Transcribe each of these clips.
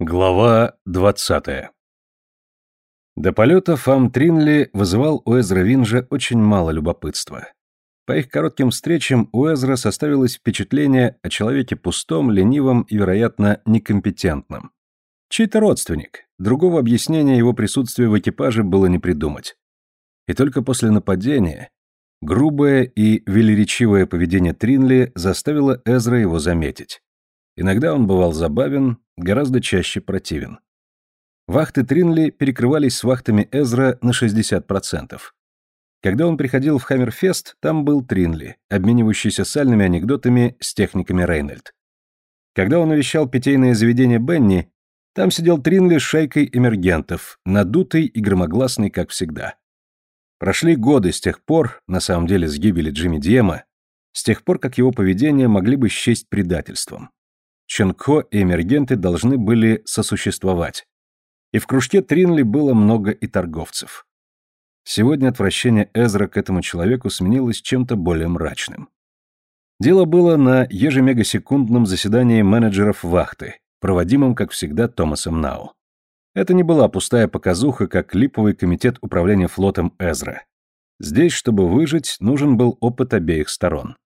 Глава 20 До полета Фам Тринли вызывал у Эзра Винжа очень мало любопытства. По их коротким встречам у Эзра составилось впечатление о человеке пустом, ленивом и, вероятно, некомпетентном. Чей-то родственник, другого объяснения его присутствия в экипаже было не придумать. И только после нападения грубое и велеречивое поведение Тринли заставило Эзра его заметить. Иногда он бывал забавен, гораздо чаще противен. Вахты Тринли перекрывались с вахтами Эзра на 60%. Когда он приходил в Хаммерфест, там был Тринли, обменивающийся сальными анекдотами с техниками Рейнольд. Когда он навещал питейное заведение Бенни, там сидел Тринли с шайкой эмергентов, надутый и громогласный, как всегда. Прошли годы с тех пор, на самом деле с гибели Джимми Диема, с тех пор, как его поведение могли бы счесть предательством. Ченко и эмергенты должны были сосуществовать. И в кружке Тринли было много и торговцев. Сегодня отвращение Эзра к этому человеку сменилось чем-то более мрачным. Дело было на ежемегасекундном заседании менеджеров вахты, проводимом, как всегда, Томасом Нау. Это не была пустая показуха, как липовый комитет управления флотом Эзра. Здесь, чтобы выжить, нужен был опыт обеих сторон.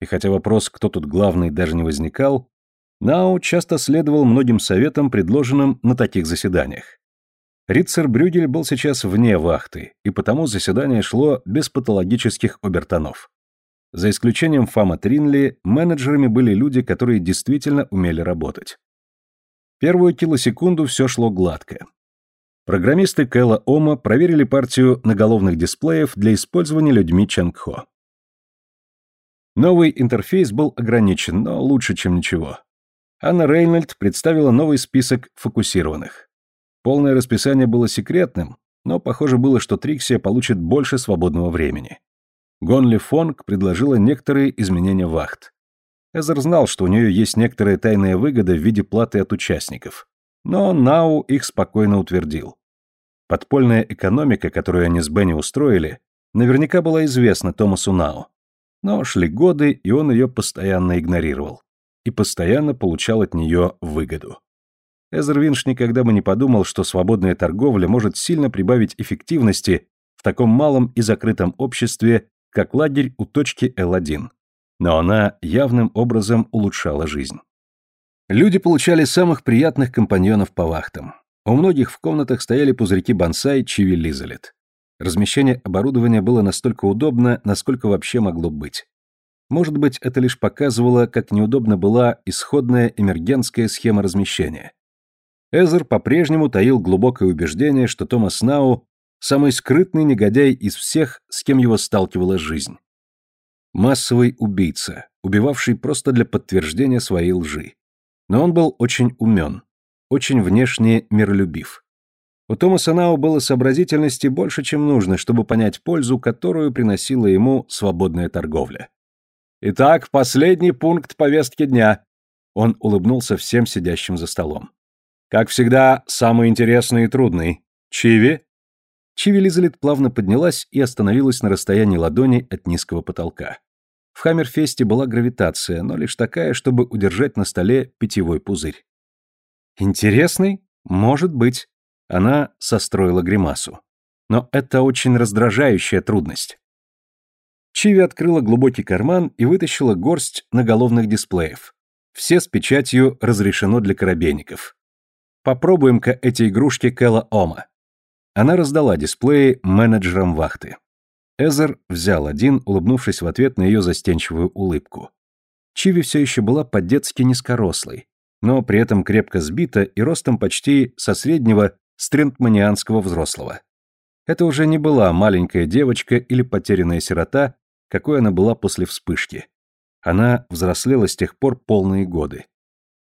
И хотя вопрос, кто тут главный, даже не возникал, Нау часто следовал многим советам, предложенным на таких заседаниях. Ритцер Брюгель был сейчас вне вахты, и потому заседание шло без патологических обертонов. За исключением Фама Тринли, менеджерами были люди, которые действительно умели работать. Первую килосекунду все шло гладко. Программисты Кэлла Ома проверили партию наголовных дисплеев для использования людьми Чангхо. Новый интерфейс был ограничен, но лучше, чем ничего. Анна Рейнольд представила новый список фокусированных. Полное расписание было секретным, но похоже было, что Триксия получит больше свободного времени. Гонли Фонг предложила некоторые изменения вахт. Эзер знал, что у нее есть некоторая тайная выгода в виде платы от участников, но Нау их спокойно утвердил. Подпольная экономика, которую они с Бенни устроили, наверняка была известна Томасу Нау. Но шли годы, и он ее постоянно игнорировал и постоянно получал от нее выгоду. Эзер Винш никогда бы не подумал, что свободная торговля может сильно прибавить эффективности в таком малом и закрытом обществе, как лагерь у точки Л1. Но она явным образом улучшала жизнь. Люди получали самых приятных компаньонов по вахтам. У многих в комнатах стояли пузырьки бонсай Чиви Лизалет. Размещение оборудования было настолько удобно, насколько вообще могло быть. Может быть, это лишь показывало, как неудобна была исходная эмергентская схема размещения. Эзер по-прежнему таил глубокое убеждение, что Томас Нау – самый скрытный негодяй из всех, с кем его сталкивала жизнь. Массовый убийца, убивавший просто для подтверждения своей лжи. Но он был очень умен, очень внешне миролюбив. У Томаса Нау было сообразительности больше, чем нужно, чтобы понять пользу, которую приносила ему свободная торговля. Итак, последний пункт повестки дня. Он улыбнулся всем сидящим за столом. Как всегда, самый интересный и трудный. Чиви? Чиви Лизалит плавно поднялась и остановилась на расстоянии ладони от низкого потолка. В Хаммерфесте была гравитация, но лишь такая, чтобы удержать на столе питьевой пузырь. «Интересный? Может быть». Она состроила гримасу. «Но это очень раздражающая трудность. Чиви открыла глубокий карман и вытащила горсть наголовных дисплеев. Все с печатью «Разрешено для корабейников». Попробуем-ка эти игрушки Кэлла Ома. Она раздала дисплеи менеджерам вахты. Эзер взял один, улыбнувшись в ответ на ее застенчивую улыбку. Чиви все еще была по-детски низкорослой, но при этом крепко сбита и ростом почти со среднего стрендманианского взрослого. Это уже не была маленькая девочка или потерянная сирота, какой она была после вспышки. Она взрослела с тех пор полные годы.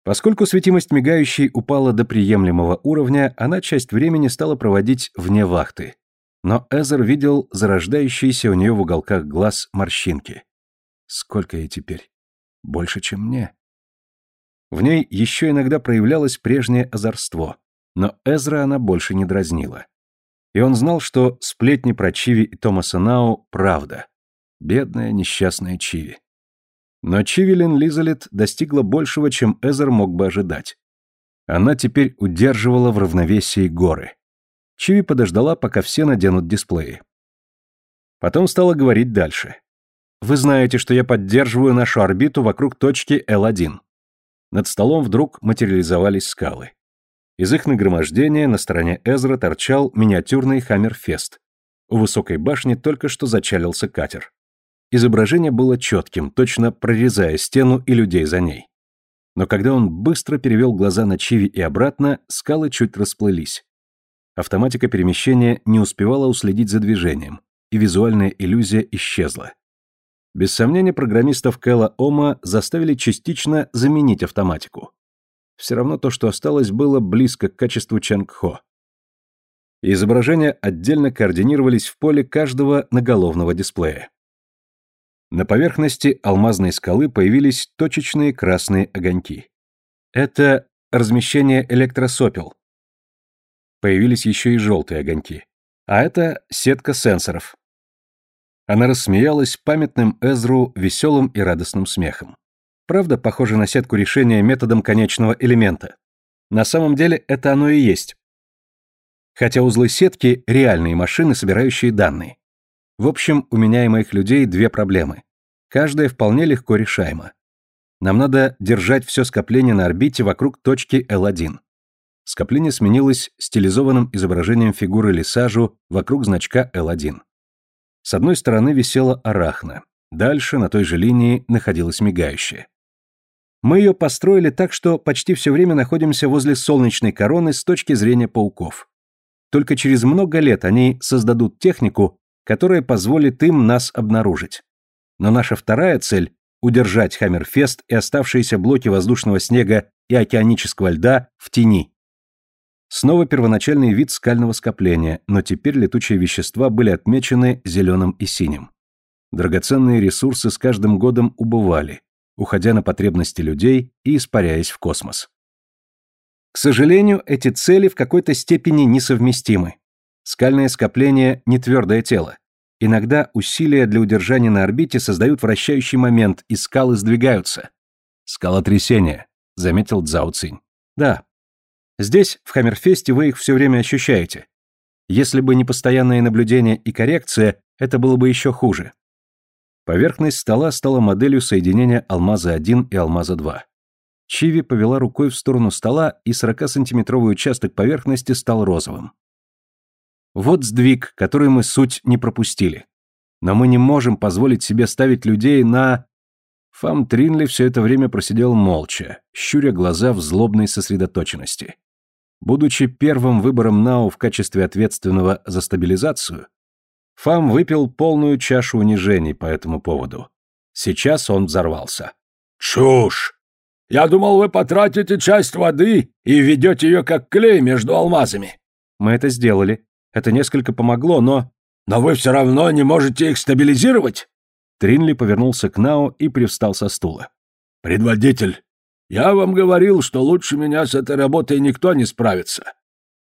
Поскольку светимость мигающей упала до приемлемого уровня, она часть времени стала проводить вне вахты. Но Эзер видел зарождающиеся у нее в уголках глаз морщинки. Сколько ей теперь? Больше, чем мне. В ней еще иногда проявлялось прежнее озорство, но Эзра она больше не дразнила. И он знал, что сплетни про Чиви и Томаса Нау – правда. Бедная несчастная Чиви. Но Чивилин Лизалет достигла большего, чем Эзер мог бы ожидать. Она теперь удерживала в равновесии горы. Чиви подождала, пока все наденут дисплеи. Потом стала говорить дальше. «Вы знаете, что я поддерживаю нашу орбиту вокруг точки L1». Над столом вдруг материализовались скалы. Из их нагромождения на стороне Эзра торчал миниатюрный Хаммерфест. У высокой башни только что зачалился катер. Изображение было четким, точно прорезая стену и людей за ней. Но когда он быстро перевел глаза на Чиви и обратно, скалы чуть расплылись. Автоматика перемещения не успевала уследить за движением, и визуальная иллюзия исчезла. Без сомнения, программистов Кэлла Ома заставили частично заменить автоматику. Все равно то, что осталось, было близко к качеству Чанг-Хо. Изображения отдельно координировались в поле каждого наголовного дисплея. На поверхности алмазной скалы появились точечные красные огоньки. Это размещение электросопел. Появились еще и желтые огоньки. А это сетка сенсоров. Она рассмеялась памятным Эзру веселым и радостным смехом. Правда, похоже на сетку решения методом конечного элемента. На самом деле это оно и есть. Хотя узлы сетки – реальные машины, собирающие данные. В общем, у меня и моих людей две проблемы. Каждая вполне легко решаема. Нам надо держать все скопление на орбите вокруг точки L1. Скопление сменилось стилизованным изображением фигуры Лисажу вокруг значка L1. С одной стороны висела арахна, дальше на той же линии находилась мигающая. Мы ее построили так, что почти все время находимся возле солнечной короны с точки зрения пауков. Только через много лет они создадут технику, которая позволит им нас обнаружить. Но наша вторая цель – удержать Хаммерфест и оставшиеся блоки воздушного снега и океанического льда в тени. Снова первоначальный вид скального скопления, но теперь летучие вещества были отмечены зеленым и синим. Драгоценные ресурсы с каждым годом убывали, уходя на потребности людей и испаряясь в космос. К сожалению, эти цели в какой-то степени несовместимы. Скальное скопление – не твердое тело. Иногда усилия для удержания на орбите создают вращающий момент, и скалы сдвигаются. «Скалотрясение», — заметил Цзао Цинь. «Да. Здесь, в Хаммерфесте, вы их все время ощущаете. Если бы не постоянное наблюдение и коррекция, это было бы еще хуже. Поверхность стола стала моделью соединения алмаза-1 и алмаза-2. Чиви повела рукой в сторону стола, и 40-сантиметровый участок поверхности стал розовым. Вот сдвиг, который мы суть не пропустили. Но мы не можем позволить себе ставить людей на... Фам Тринли все это время просидел молча, щуря глаза в злобной сосредоточенности. Будучи первым выбором Нау в качестве ответственного за стабилизацию, Фам выпил полную чашу унижений по этому поводу. Сейчас он взорвался. «Чушь! Я думал, вы потратите часть воды и введете ее как клей между алмазами». «Мы это сделали. Это несколько помогло, но...» «Но вы все равно не можете их стабилизировать?» Тринли повернулся к Нао и привстал со стула. «Предводитель, я вам говорил, что лучше меня с этой работой никто не справится.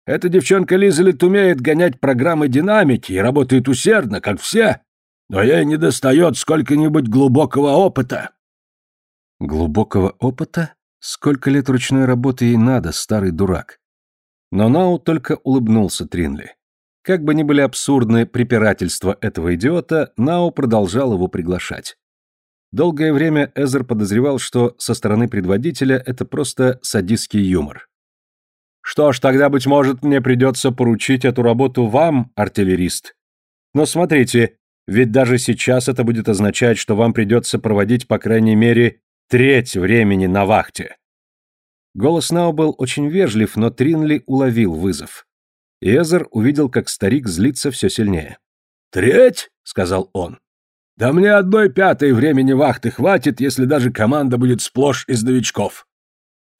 Эта девчонка Лизелет умеет гонять программы динамики и работает усердно, как все, но ей не достает сколько-нибудь глубокого опыта». «Глубокого опыта? Сколько лет ручной работы ей надо, старый дурак?» Но Нау только улыбнулся Тринли. Как бы ни были абсурдны препирательства этого идиота, Нау продолжал его приглашать. Долгое время Эзер подозревал, что со стороны предводителя это просто садистский юмор. Что ж, тогда, быть может, мне придется поручить эту работу вам, артиллерист. Но смотрите, ведь даже сейчас это будет означать, что вам придется проводить, по крайней мере, треть времени на вахте. Голос Нау был очень вежлив, но Тринли уловил вызов. Эзер увидел, как старик злится все сильнее. «Треть?» — сказал он. «Да мне одной пятой времени вахты хватит, если даже команда будет сплошь из новичков.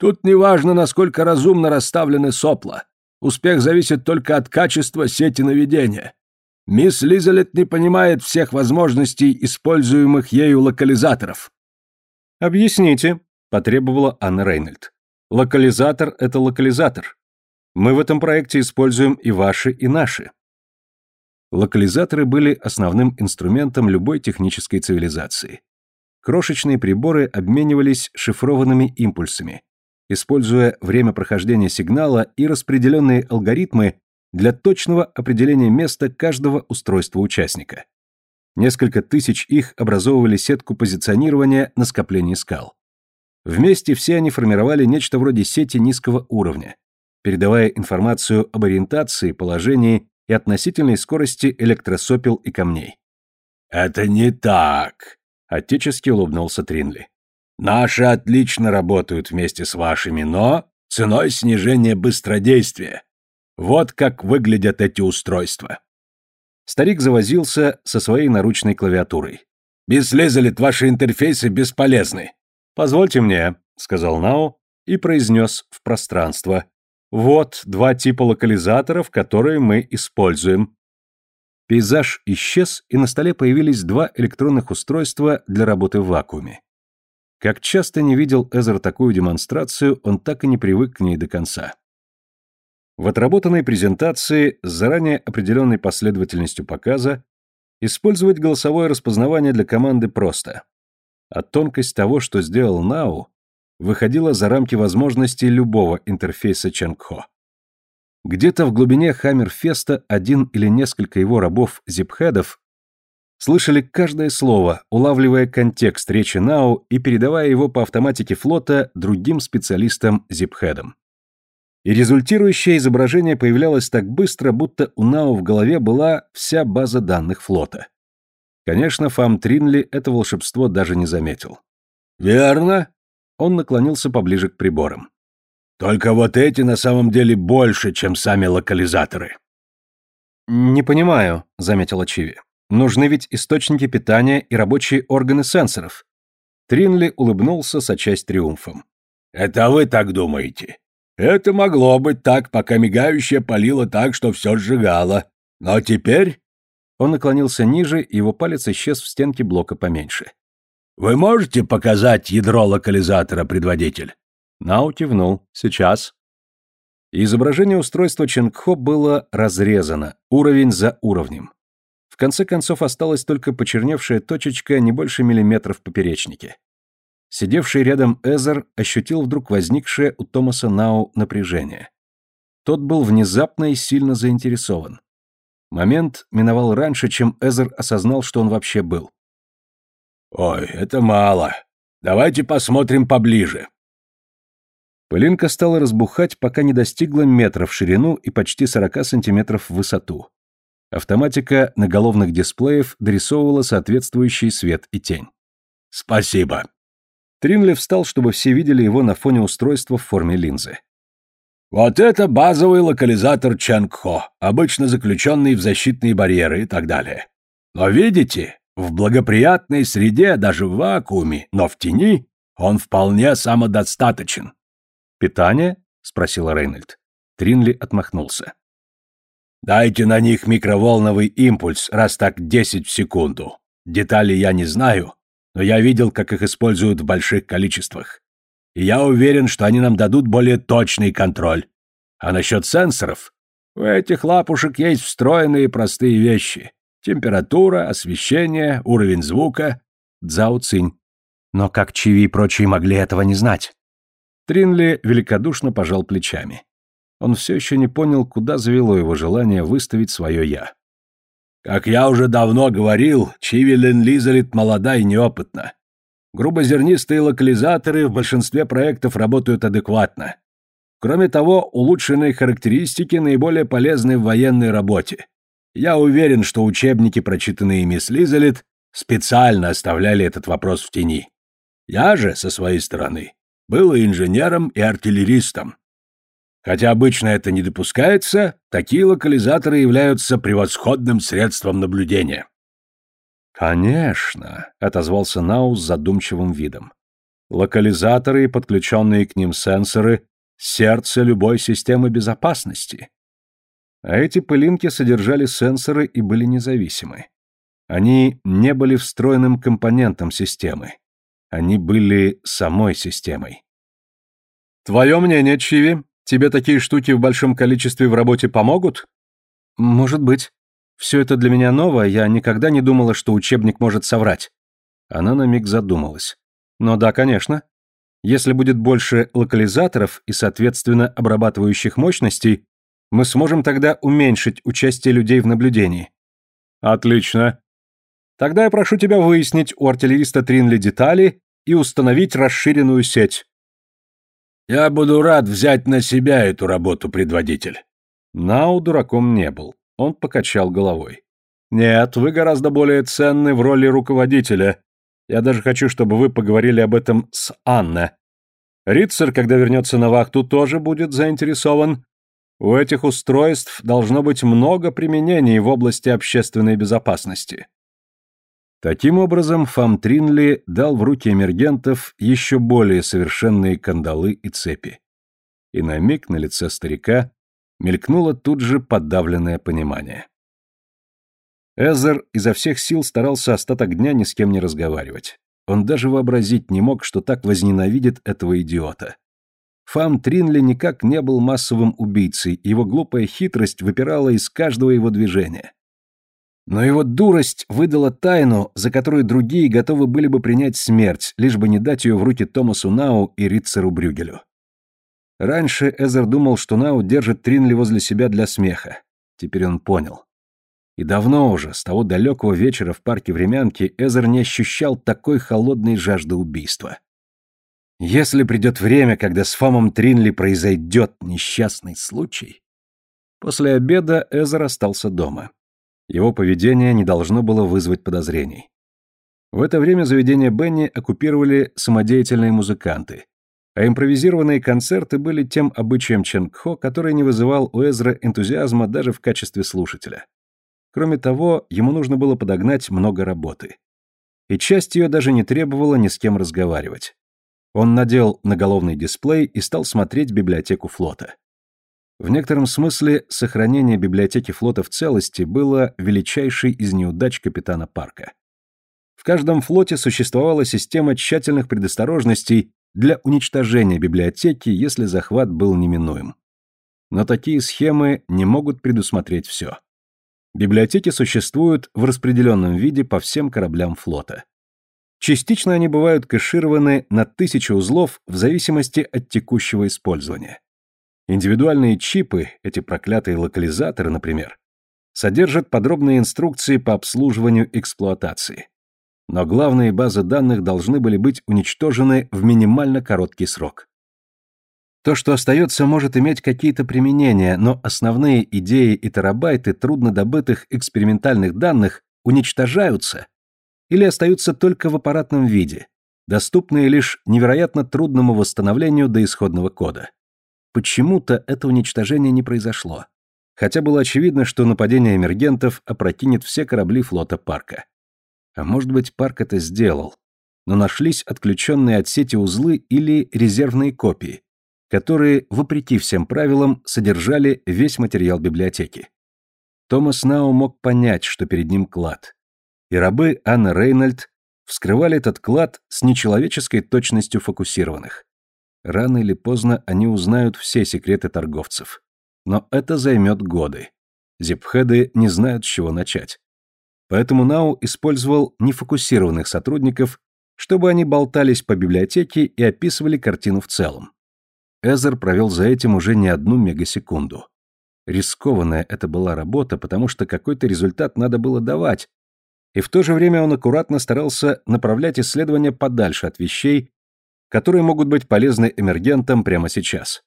Тут неважно, насколько разумно расставлены сопла. Успех зависит только от качества сети наведения. Мисс Лизалет не понимает всех возможностей, используемых ею локализаторов. «Объясните», — потребовала Анна Рейнольд. «Локализатор — это локализатор. Мы в этом проекте используем и ваши, и наши». Локализаторы были основным инструментом любой технической цивилизации. Крошечные приборы обменивались шифрованными импульсами, используя время прохождения сигнала и распределенные алгоритмы для точного определения места каждого устройства участника. Несколько тысяч их образовывали сетку позиционирования на скоплении скал. Вместе все они формировали нечто вроде сети низкого уровня, передавая информацию об ориентации, положении и относительной скорости электросопел и камней. «Это не так», — отечески улыбнулся Тринли. «Наши отлично работают вместе с вашими, но ценой снижения быстродействия. Вот как выглядят эти устройства». Старик завозился со своей наручной клавиатурой. «Без Лизалит ваши интерфейсы бесполезны». «Позвольте мне», — сказал Нау и произнес в пространство. Вот два типа локализаторов, которые мы используем. Пейзаж исчез, и на столе появились два электронных устройства для работы в вакууме. Как часто не видел Эзер такую демонстрацию, он так и не привык к ней до конца. В отработанной презентации с заранее определенной последовательностью показа использовать голосовое распознавание для команды просто. А тонкость того, что сделал Нау, выходила за рамки возможностей любого интерфейса Ченгхо. Где-то в глубине Хаммерфеста один или несколько его рабов-зипхедов слышали каждое слово, улавливая контекст речи Нау и передавая его по автоматике флота другим специалистам-зипхедам. И результирующее изображение появлялось так быстро, будто у Нау в голове была вся база данных флота. Конечно, Фам Тринли это волшебство даже не заметил. «Верно», он наклонился поближе к приборам. «Только вот эти на самом деле больше, чем сами локализаторы». «Не понимаю», — заметила Чиви. «Нужны ведь источники питания и рабочие органы сенсоров». Тринли улыбнулся, сочась триумфом. «Это вы так думаете. Это могло быть так, пока мигающее палило так, что все сжигало. Но теперь...» Он наклонился ниже, и его палец исчез в стенке блока поменьше. «Вы можете показать ядро локализатора, предводитель?» Нау кивнул. «Сейчас». Изображение устройства Ченгхо было разрезано, уровень за уровнем. В конце концов осталась только почерневшая точечка не больше миллиметра в поперечнике. Сидевший рядом Эзер ощутил вдруг возникшее у Томаса Нау напряжение. Тот был внезапно и сильно заинтересован. Момент миновал раньше, чем Эзер осознал, что он вообще был. «Ой, это мало. Давайте посмотрим поближе». Пылинка стала разбухать, пока не достигла метра в ширину и почти 40 сантиметров в высоту. Автоматика наголовных дисплеев дорисовывала соответствующий свет и тень. «Спасибо». Тринли встал, чтобы все видели его на фоне устройства в форме линзы. «Вот это базовый локализатор Чангхо, обычно заключенный в защитные барьеры и так далее. Но видите, в благоприятной среде, даже в вакууме, но в тени, он вполне самодостаточен. «Питание?» — спросила Рейнольд. Тринли отмахнулся. «Дайте на них микроволновый импульс, раз так десять в секунду. Детали я не знаю, но я видел, как их используют в больших количествах. И я уверен, что они нам дадут более точный контроль. А насчет сенсоров? У этих лапушек есть встроенные простые вещи. Температура, освещение, уровень звука. Цзао Цинь. Но как Чиви и прочие могли этого не знать? Тринли великодушно пожал плечами. Он все еще не понял, куда завело его желание выставить свое «я». «Как я уже давно говорил, Чиви Лен Лизалит молода и неопытна. Грубозернистые локализаторы в большинстве проектов работают адекватно. Кроме того, улучшенные характеристики наиболее полезны в военной работе. Я уверен, что учебники, прочитанные мисс Лизалет, специально оставляли этот вопрос в тени. Я же, со своей стороны, был и инженером, и артиллеристом. Хотя обычно это не допускается, такие локализаторы являются превосходным средством наблюдения. «Конечно», — отозвался Нау с задумчивым видом. «Локализаторы и подключенные к ним сенсоры — сердце любой системы безопасности. А эти пылинки содержали сенсоры и были независимы. Они не были встроенным компонентом системы. Они были самой системой. «Твое мнение, Чиви? Тебе такие штуки в большом количестве в работе помогут?» «Может быть. Все это для меня ново, я никогда не думала, что учебник может соврать». Она на миг задумалась. «Но да, конечно. Если будет больше локализаторов и, соответственно, обрабатывающих мощностей, мы сможем тогда уменьшить участие людей в наблюдении. Отлично. Тогда я прошу тебя выяснить у артиллериста Тринли детали и установить расширенную сеть. Я буду рад взять на себя эту работу, предводитель. Нау дураком не был. Он покачал головой. Нет, вы гораздо более ценны в роли руководителя. Я даже хочу, чтобы вы поговорили об этом с Анна. Рицер, когда вернется на вахту, тоже будет заинтересован. У этих устройств должно быть много применений в области общественной безопасности. Таким образом, Фам Тринли дал в руки эмергентов еще более совершенные кандалы и цепи. И на миг на лице старика мелькнуло тут же подавленное понимание. Эзер изо всех сил старался остаток дня ни с кем не разговаривать. Он даже вообразить не мог, что так возненавидит этого идиота. Фам Тринли никак не был массовым убийцей, его глупая хитрость выпирала из каждого его движения. Но его дурость выдала тайну, за которую другие готовы были бы принять смерть, лишь бы не дать ее в руки Томасу Нау и Ритцеру Брюгелю. Раньше Эзер думал, что Нау держит Тринли возле себя для смеха. Теперь он понял. И давно уже, с того далекого вечера в парке Времянки, Эзер не ощущал такой холодной жажды убийства. Если придет время, когда с Фомом Тринли произойдет несчастный случай... После обеда Эзер остался дома. Его поведение не должно было вызвать подозрений. В это время заведение Бенни оккупировали самодеятельные музыканты, а импровизированные концерты были тем обычаем Ченгхо, который не вызывал у Эзра энтузиазма даже в качестве слушателя. Кроме того, ему нужно было подогнать много работы. И часть ее даже не требовала ни с кем разговаривать. Он надел наголовный дисплей и стал смотреть библиотеку флота. В некотором смысле сохранение библиотеки флота в целости было величайшей из неудач капитана Парка. В каждом флоте существовала система тщательных предосторожностей для уничтожения библиотеки, если захват был неминуем. Но такие схемы не могут предусмотреть все. Библиотеки существуют в распределенном виде по всем кораблям флота. Частично они бывают кэшированы на тысячи узлов в зависимости от текущего использования. Индивидуальные чипы, эти проклятые локализаторы, например, содержат подробные инструкции по обслуживанию эксплуатации. Но главные базы данных должны были быть уничтожены в минимально короткий срок. То, что остается, может иметь какие-то применения, но основные идеи и терабайты труднодобытых экспериментальных данных уничтожаются или остаются только в аппаратном виде, доступные лишь невероятно трудному восстановлению до исходного кода. Почему-то это уничтожение не произошло. Хотя было очевидно, что нападение эмергентов опрокинет все корабли флота парка. А может быть, парк это сделал. Но нашлись отключенные от сети узлы или резервные копии, которые, вопреки всем правилам, содержали весь материал библиотеки. Томас Нау мог понять, что перед ним клад. И рабы Анна Рейнольд вскрывали этот клад с нечеловеческой точностью фокусированных. Рано или поздно они узнают все секреты торговцев. Но это займет годы. Зипхеды не знают, с чего начать. Поэтому Нау использовал нефокусированных сотрудников, чтобы они болтались по библиотеке и описывали картину в целом. Эзер провел за этим уже не одну мегасекунду. Рискованная это была работа, потому что какой-то результат надо было давать, и в то же время он аккуратно старался направлять исследования подальше от вещей, которые могут быть полезны эмергентам прямо сейчас.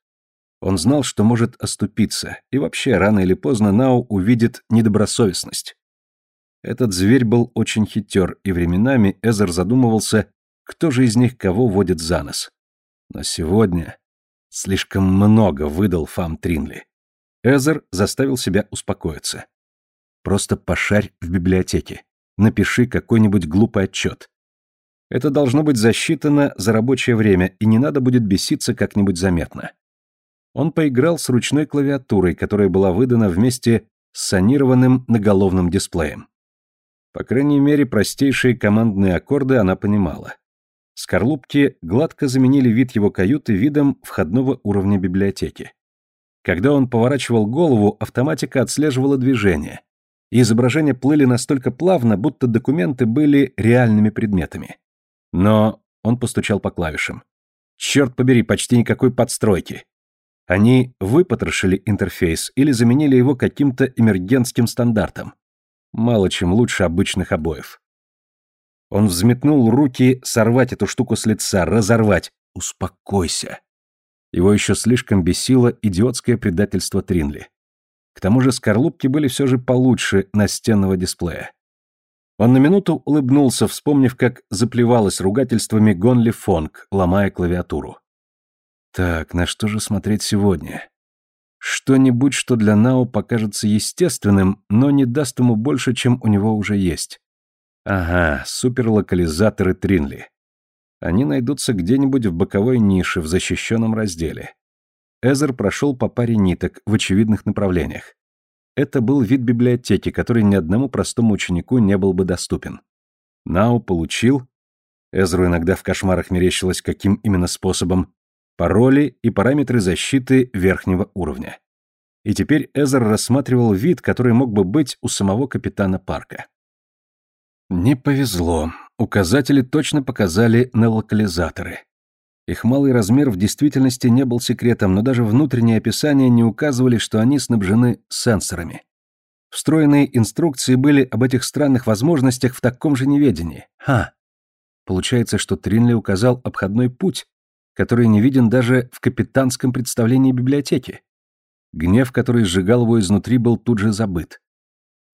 Он знал, что может оступиться, и вообще рано или поздно Нау увидит недобросовестность. Этот зверь был очень хитер, и временами Эзер задумывался, кто же из них кого водит за нос. Но сегодня слишком много выдал Фам Тринли. Эзер заставил себя успокоиться. Просто пошарь в библиотеке. Напиши какой-нибудь глупый отчет. Это должно быть засчитано за рабочее время, и не надо будет беситься как-нибудь заметно. Он поиграл с ручной клавиатурой, которая была выдана вместе с санированным наголовным дисплеем. По крайней мере, простейшие командные аккорды она понимала. Скорлупки гладко заменили вид его каюты видом входного уровня библиотеки. Когда он поворачивал голову, автоматика отслеживала движение, и изображения плыли настолько плавно, будто документы были реальными предметами. Но он постучал по клавишам. Черт побери, почти никакой подстройки. Они выпотрошили интерфейс или заменили его каким-то эмергентским стандартом. Мало чем лучше обычных обоев. Он взметнул руки сорвать эту штуку с лица, разорвать. Успокойся. Его еще слишком бесило идиотское предательство Тринли. К тому же скорлупки были все же получше настенного дисплея. Он на минуту улыбнулся, вспомнив, как заплевалась ругательствами Гонли Фонг, ломая клавиатуру. Так, на что же смотреть сегодня? Что-нибудь, что для Нао покажется естественным, но не даст ему больше, чем у него уже есть. Ага, суперлокализаторы Тринли. Они найдутся где-нибудь в боковой нише в защищенном разделе. Эзер прошел по паре ниток в очевидных направлениях. Это был вид библиотеки, который ни одному простому ученику не был бы доступен. Нау получил, Эзру иногда в кошмарах мерещилось, каким именно способом, пароли и параметры защиты верхнего уровня. И теперь Эзер рассматривал вид, который мог бы быть у самого капитана парка. Не повезло. Указатели точно показали на локализаторы. Их малый размер в действительности не был секретом, но даже внутренние описания не указывали, что они снабжены сенсорами. Встроенные инструкции были об этих странных возможностях в таком же неведении. Ха! Получается, что Тринли указал обходной путь, который не виден даже в капитанском представлении библиотеки. Гнев, который сжигал его изнутри, был тут же забыт.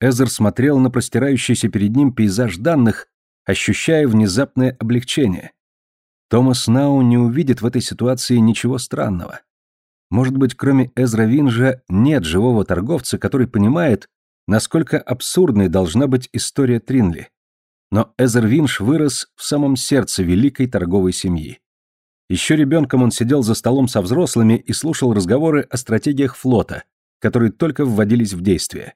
Эзер смотрел на простирающийся перед ним пейзаж данных, ощущая внезапное облегчение. Томас Нау не увидит в этой ситуации ничего странного. Может быть, кроме Эзра Винжа нет живого торговца, который понимает, насколько абсурдной должна быть история Тринли. Но Эзер Винж вырос в самом сердце великой торговой семьи. Еще ребенком он сидел за столом со взрослыми и слушал разговоры о стратегиях флота, которые только вводились в действие.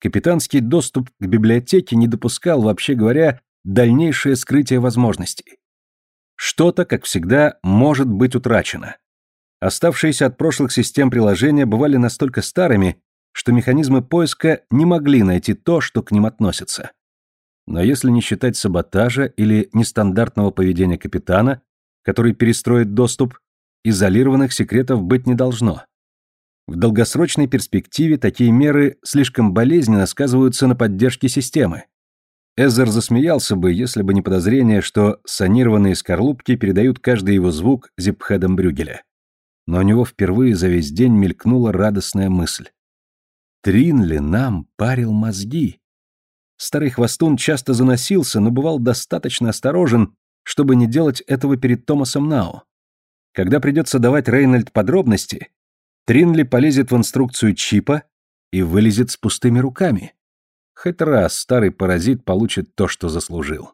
Капитанский доступ к библиотеке не допускал, вообще говоря, дальнейшее скрытие возможностей. Что-то, как всегда, может быть утрачено. Оставшиеся от прошлых систем приложения бывали настолько старыми, что механизмы поиска не могли найти то, что к ним относится. Но если не считать саботажа или нестандартного поведения капитана, который перестроит доступ, изолированных секретов быть не должно. В долгосрочной перспективе такие меры слишком болезненно сказываются на поддержке системы, Эзер засмеялся бы, если бы не подозрение, что санированные скорлупки передают каждый его звук зипхедом Брюгеля. Но у него впервые за весь день мелькнула радостная мысль. Тринли нам парил мозги. Старый хвостун часто заносился, но бывал достаточно осторожен, чтобы не делать этого перед Томасом Нау. Когда придется давать Рейнольд подробности, Тринли полезет в инструкцию чипа и вылезет с пустыми руками. Хоть раз старый паразит получит то, что заслужил.